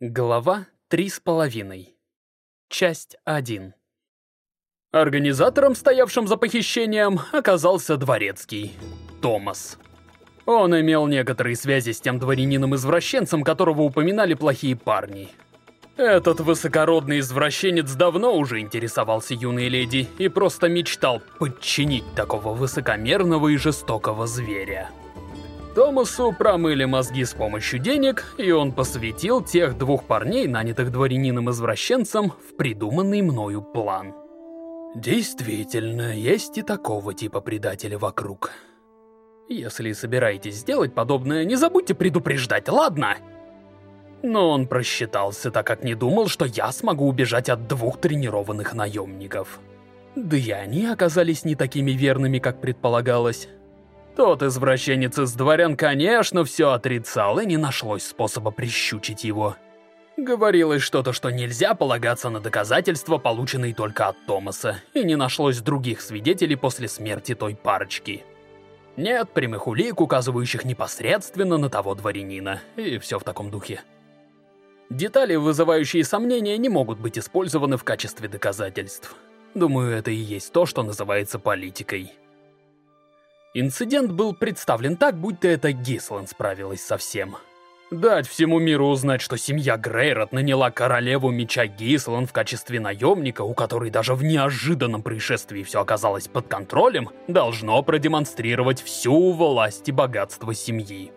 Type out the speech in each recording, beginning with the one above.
Глава три с половиной. Часть 1. Организатором, стоявшим за похищением, оказался дворецкий, Томас. Он имел некоторые связи с тем дворянином-извращенцем, которого упоминали плохие парни. Этот высокородный извращенец давно уже интересовался юной леди и просто мечтал подчинить такого высокомерного и жестокого зверя. Томасу промыли мозги с помощью денег, и он посвятил тех двух парней, нанятых дворянином-извращенцем, в придуманный мною план. Действительно, есть и такого типа предателя вокруг. Если собираетесь сделать подобное, не забудьте предупреждать, ладно? Но он просчитался, так как не думал, что я смогу убежать от двух тренированных наемников. Да и они оказались не такими верными, как предполагалось. Тот извращенец из дворян, конечно, все отрицал, и не нашлось способа прищучить его. Говорилось что-то, что нельзя полагаться на доказательства, полученные только от Томаса, и не нашлось других свидетелей после смерти той парочки. Нет прямых улик, указывающих непосредственно на того дворянина, и все в таком духе. Детали, вызывающие сомнения, не могут быть использованы в качестве доказательств. Думаю, это и есть то, что называется политикой. Инцидент был представлен так, будто это Гислан справилась со всем. Дать всему миру узнать, что семья Грейрот наняла королеву меча Гислан в качестве наемника, у которой даже в неожиданном происшествии все оказалось под контролем, должно продемонстрировать всю власть и богатство семьи.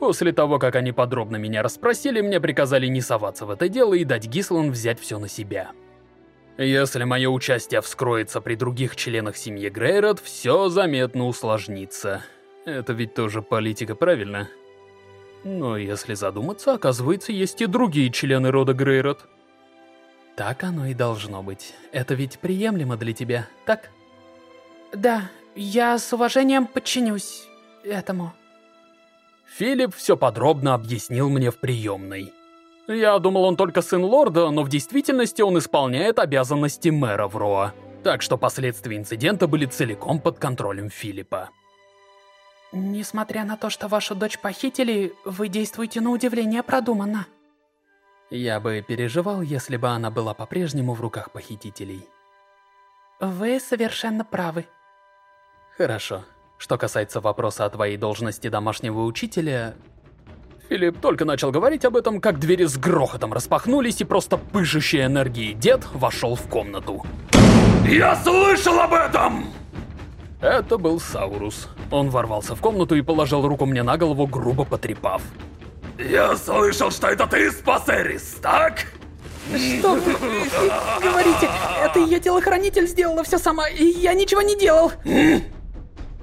После того, как они подробно меня расспросили, мне приказали не соваться в это дело и дать Гислан взять все на себя. Если мое участие вскроется при других членах семьи Грейрот, все заметно усложнится. Это ведь тоже политика, правильно? Но если задуматься, оказывается, есть и другие члены рода Грейрот. Так оно и должно быть. Это ведь приемлемо для тебя, так? Да, я с уважением подчинюсь этому. Филипп все подробно объяснил мне в приемной. Я думал, он только сын лорда, но в действительности он исполняет обязанности мэра Вроа. Так что последствия инцидента были целиком под контролем Филиппа. Несмотря на то, что вашу дочь похитили, вы действуете на удивление продуманно. Я бы переживал, если бы она была по-прежнему в руках похитителей. Вы совершенно правы. Хорошо. Что касается вопроса о твоей должности домашнего учителя, Филипп только начал говорить об этом, как двери с грохотом распахнулись, и просто пышущий энергией дед вошел в комнату. «Я слышал об этом!» Это был Саурус. Он ворвался в комнату и положил руку мне на голову, грубо потрепав. «Я слышал, что это ты спас Эрис, так?» Что вы говорите? Это ее телохранитель сделала все сама, и я ничего не делал.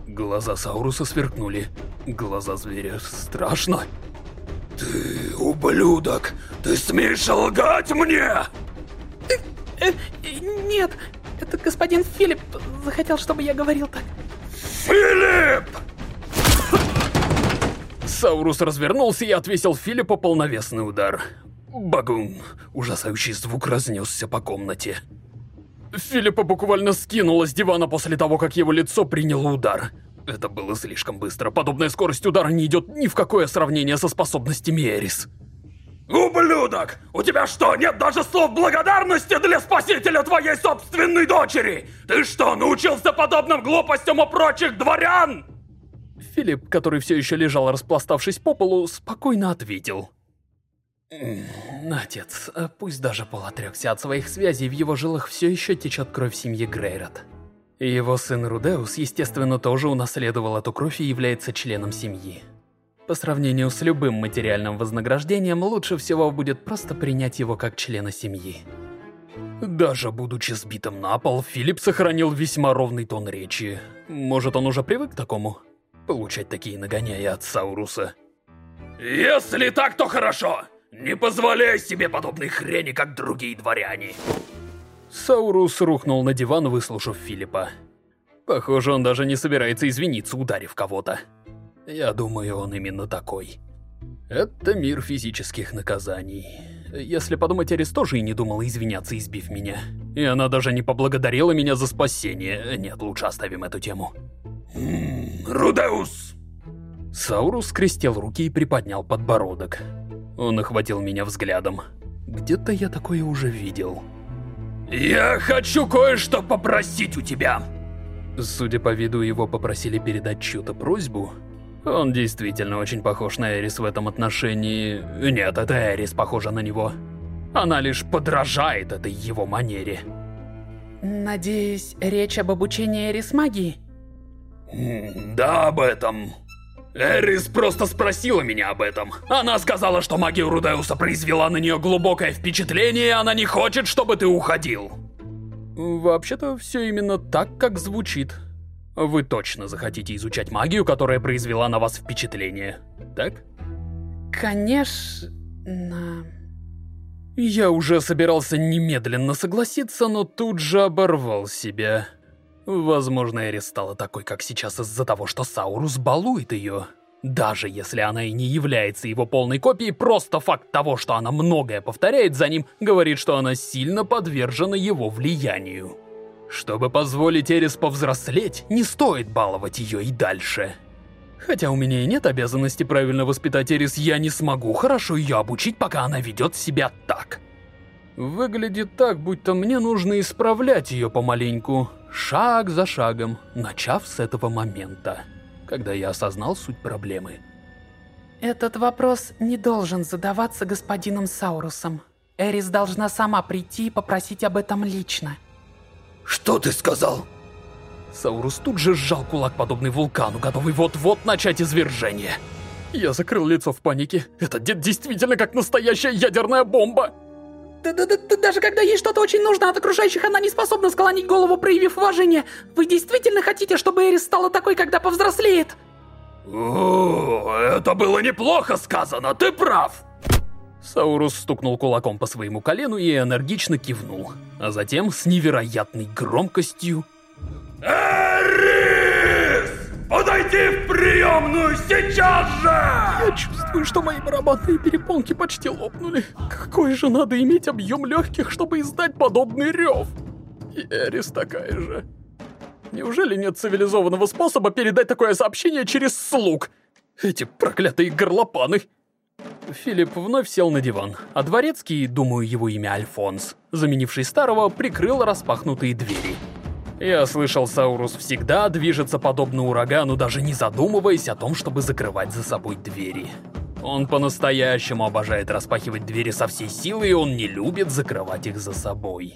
Глаза Сауруса сверкнули. Глаза зверя страшно. Ты ублюдок! Ты смеешь лгать мне? Э, э, нет, это господин Филипп захотел, чтобы я говорил так. Филипп! Саурус развернулся и отвесил Филиппу полновесный удар. Багун! Ужасающий звук разнесся по комнате. Филиппа буквально скинуло с дивана после того, как его лицо приняло удар. Это было слишком быстро. Подобная скорость удара не идет ни в какое сравнение со способностями Эрис. «Ублюдок! У тебя что, нет даже слов благодарности для спасителя твоей собственной дочери? Ты что, научился подобным глупостям у прочих дворян?» Филипп, который все еще лежал, распластавшись по полу, спокойно ответил. «Отец, пусть даже Пол отрекся от своих связей, в его жилах все еще течет кровь семьи Грейрот. Его сын Рудеус, естественно, тоже унаследовал эту кровь и является членом семьи. По сравнению с любым материальным вознаграждением, лучше всего будет просто принять его как члена семьи. Даже будучи сбитым на пол, Филипп сохранил весьма ровный тон речи. Может, он уже привык к такому? Получать такие нагоняя от Сауруса. «Если так, то хорошо! Не позволяй себе подобной хрени, как другие дворяне!» Саурус рухнул на диван, выслушав Филиппа. Похоже, он даже не собирается извиниться, ударив кого-то. Я думаю, он именно такой. Это мир физических наказаний. Если подумать, Арис тоже и не думала извиняться, избив меня. И она даже не поблагодарила меня за спасение. Нет, лучше оставим эту тему. Рудеус! Саурус скрестил руки и приподнял подбородок. Он охватил меня взглядом. Где-то я такое уже видел. «Я хочу кое-что попросить у тебя!» Судя по виду, его попросили передать чью-то просьбу. Он действительно очень похож на Эрис в этом отношении. Нет, это Эрис похожа на него. Она лишь подражает этой его манере. Надеюсь, речь об обучении Эрис магии? Да, об этом. Эрис просто спросила меня об этом. Она сказала, что магия Рудеуса произвела на нее глубокое впечатление, и она не хочет, чтобы ты уходил. Вообще-то все именно так, как звучит. Вы точно захотите изучать магию, которая произвела на вас впечатление, так? Конечно... Я уже собирался немедленно согласиться, но тут же оборвал себя. Возможно, Эрис стала такой, как сейчас, из-за того, что Саурус балует ее. Даже если она и не является его полной копией, просто факт того, что она многое повторяет за ним, говорит, что она сильно подвержена его влиянию. Чтобы позволить Эрис повзрослеть, не стоит баловать ее и дальше. Хотя у меня и нет обязанности правильно воспитать Эрис, я не смогу хорошо ее обучить, пока она ведет себя так. Выглядит так, будто мне нужно исправлять ее помаленьку, шаг за шагом, начав с этого момента, когда я осознал суть проблемы. Этот вопрос не должен задаваться господином Саурусом. Эрис должна сама прийти и попросить об этом лично. Что ты сказал? Саурус тут же сжал кулак, подобный вулкану, готовый вот-вот начать извержение. Я закрыл лицо в панике. Этот дед действительно как настоящая ядерная бомба. Да, да, да, даже когда ей что-то очень нужно от окружающих, она не способна склонить голову, проявив уважение. Вы действительно хотите, чтобы Эрис стала такой, когда повзрослеет? Это было неплохо сказано, ты прав. Саурус стукнул кулаком по своему колену и энергично кивнул, а затем с невероятной громкостью Эрис! Подойди в приемную сейчас же! Я чувствую, что мои барабанные перепонки почти лопнули. Какой же надо иметь объем легких, чтобы издать подобный рев? И Эрис такая же. Неужели нет цивилизованного способа передать такое сообщение через слуг? Эти проклятые горлопаны. Филипп вновь сел на диван, а дворецкий, думаю, его имя Альфонс, заменивший старого, прикрыл распахнутые двери. Я слышал, Саурус всегда движется подобно урагану, даже не задумываясь о том, чтобы закрывать за собой двери. Он по-настоящему обожает распахивать двери со всей силы, и он не любит закрывать их за собой.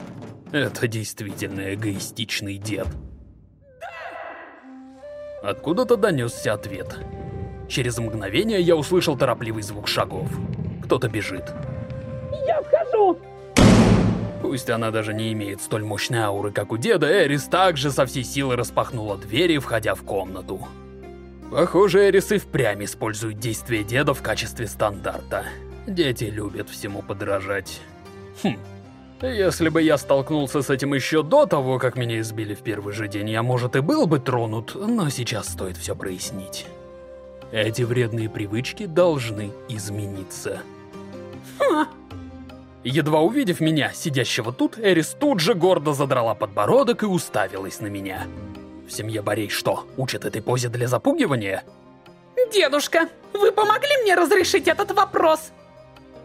Это действительно эгоистичный дед. Откуда-то донесся ответ. Через мгновение я услышал торопливый звук шагов. Кто-то бежит. «Я вхожу!» Пусть она даже не имеет столь мощной ауры, как у деда, Эрис также со всей силы распахнула двери, входя в комнату. Похоже, Эрис и впрямь использует действия деда в качестве стандарта. Дети любят всему подражать. Хм. Если бы я столкнулся с этим еще до того, как меня избили в первый же день, я, может, и был бы тронут, но сейчас стоит все прояснить. Эти вредные привычки должны измениться. Ха! Едва увидев меня, сидящего тут, Эрис тут же гордо задрала подбородок и уставилась на меня. В семье Борей что, учат этой позе для запугивания? Дедушка, вы помогли мне разрешить этот вопрос?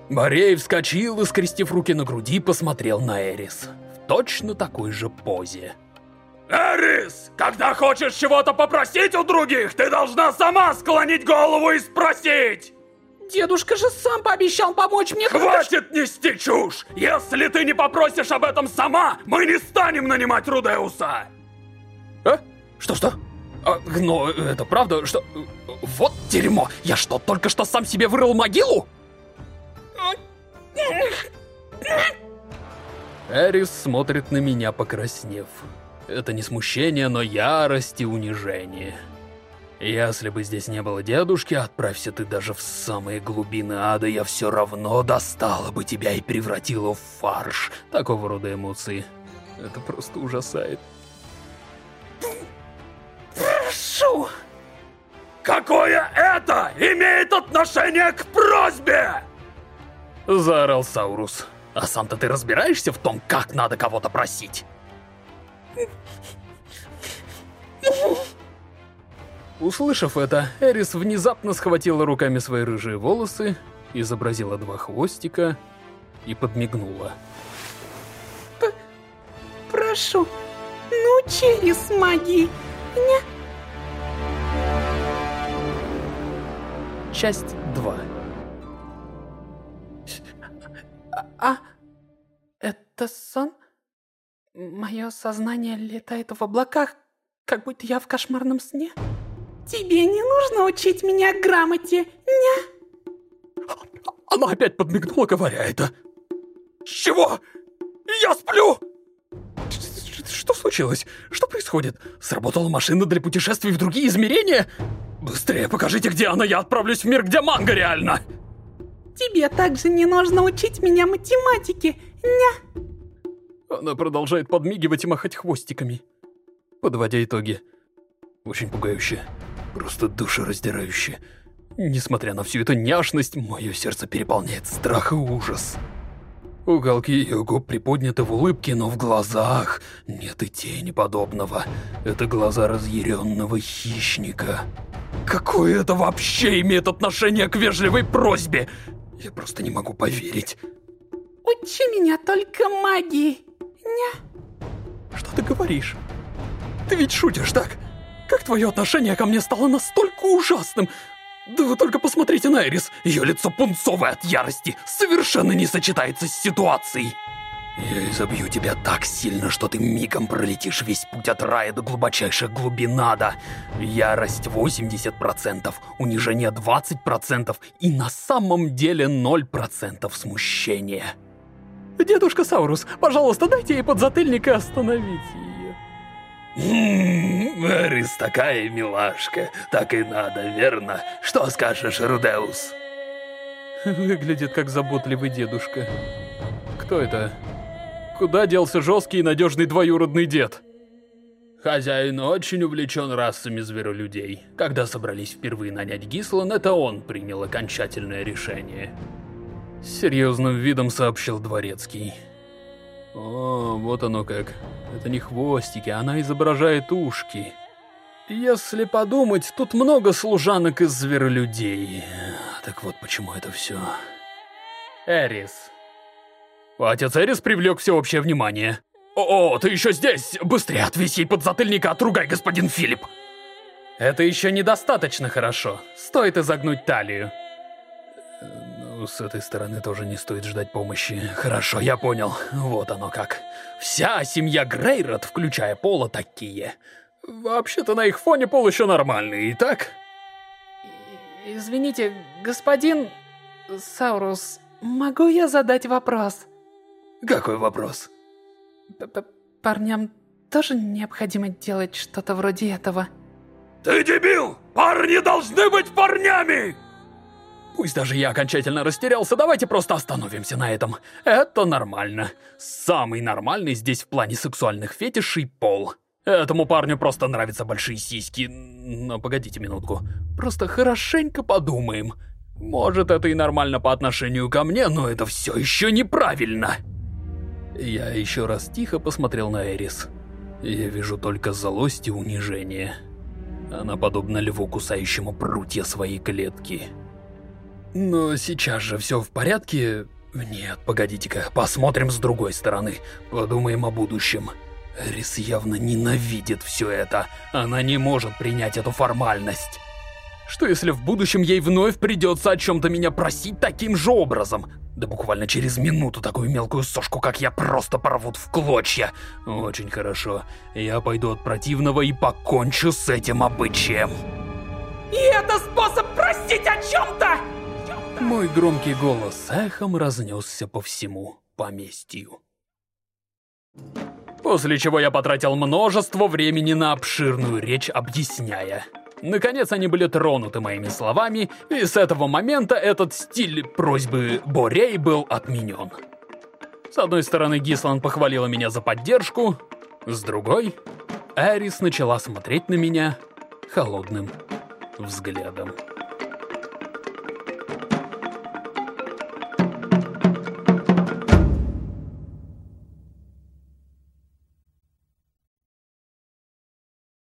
Борей вскочил и, скрестив руки на груди, посмотрел на Эрис. В точно такой же позе. Эрис, когда хочешь чего-то попросить у других, ты должна сама склонить голову и спросить! Дедушка же сам пообещал помочь мне... Хватит нести чушь! Если ты не попросишь об этом сама, мы не станем нанимать Рудеуса! А? Что-что? А, но это правда, что... Вот дерьмо! Я что, только что сам себе вырыл могилу? Эрис смотрит на меня, покраснев. Это не смущение, но ярость и унижение. Если бы здесь не было дедушки, отправься ты даже в самые глубины ада, я все равно достала бы тебя и превратила в фарш. Такого рода эмоции. Это просто ужасает. Прошу! Какое это имеет отношение к просьбе? Заорал Саурус. А сам-то ты разбираешься в том, как надо кого-то просить? Услышав это, Эрис внезапно схватила руками свои рыжие волосы изобразила два хвостика и подмигнула. П Прошу, научи с магии. Не? Часть 2 а, а это сон? Мое сознание летает в облаках, как будто я в кошмарном сне? Тебе не нужно учить меня грамоте, не? Она опять подмигнула, говоря это. Чего? Я сплю! Что случилось? Что происходит? Сработала машина для путешествий в другие измерения? Быстрее покажите, где она, я отправлюсь в мир, где манга реально! Тебе также не нужно учить меня математике, ня. Она продолжает подмигивать и махать хвостиками. Подводя итоги. Очень пугающе. Просто душераздирающе. Несмотря на всю эту няшность, мое сердце переполняет страх и ужас. Уголки ее губ приподняты в улыбке, но в глазах нет и тени подобного. Это глаза разъяренного хищника. Какое это вообще имеет отношение к вежливой просьбе? Я просто не могу поверить. Учи меня только магии, ня. Что ты говоришь? Ты ведь шутишь, так? Как твое отношение ко мне стало настолько ужасным? Да вы только посмотрите на Эрис. Ее лицо пунцовое от ярости. Совершенно не сочетается с ситуацией. Я изобью тебя так сильно, что ты мигом пролетишь весь путь от рая до глубочайших глубин ада. Ярость 80%, унижение 20% и на самом деле 0% смущения. Дедушка Саурус, пожалуйста, дайте ей подзатыльник и остановите ее. Эрис такая милашка, так и надо, верно? Что скажешь, Рудеус? Выглядит как заботливый дедушка. Кто это? Куда делся жесткий и надежный двоюродный дед? Хозяин очень увлечен расами зверолюдей. Когда собрались впервые нанять Гислан, это он принял окончательное решение. С серьезным видом сообщил Дворецкий. О, вот оно как. Это не хвостики, она изображает ушки. Если подумать, тут много служанок из зверолюдей. Так вот почему это все. Эрис. Отец Эрис привлек всеобщее внимание. «О, ты еще здесь! Быстрее отвесь ей подзатыльника, отругай, господин Филипп!» Это еще недостаточно хорошо. Стоит изогнуть талию. С этой стороны тоже не стоит ждать помощи. Хорошо, я понял. Вот оно как. Вся семья Грейрот, включая Пола, такие. Вообще-то на их фоне Пол еще нормальный, и так? Извините, господин Саурус, могу я задать вопрос? Какой вопрос? П -п Парням тоже необходимо делать что-то вроде этого. Ты дебил! Парни должны быть парнями! Пусть даже я окончательно растерялся, давайте просто остановимся на этом. Это нормально. Самый нормальный здесь в плане сексуальных фетишей пол. Этому парню просто нравятся большие сиськи. Но погодите минутку. Просто хорошенько подумаем. Может, это и нормально по отношению ко мне, но это все еще неправильно. Я еще раз тихо посмотрел на Эрис. Я вижу только злость и унижение. Она подобна льву, кусающему прутья своей клетки. Но сейчас же все в порядке? Нет, погодите-ка, посмотрим с другой стороны. Подумаем о будущем. Эрис явно ненавидит все это. Она не может принять эту формальность. Что если в будущем ей вновь придется о чем-то меня просить таким же образом? Да буквально через минуту такую мелкую сошку, как я, просто порвут в клочья. Очень хорошо. Я пойду от противного и покончу с этим обычаем. И это способ простить о чем-то! Мой громкий голос эхом разнесся по всему поместью. После чего я потратил множество времени на обширную речь, объясняя. Наконец они были тронуты моими словами, и с этого момента этот стиль просьбы Борей был отменен. С одной стороны, Гислан похвалила меня за поддержку, с другой, Эрис начала смотреть на меня холодным взглядом.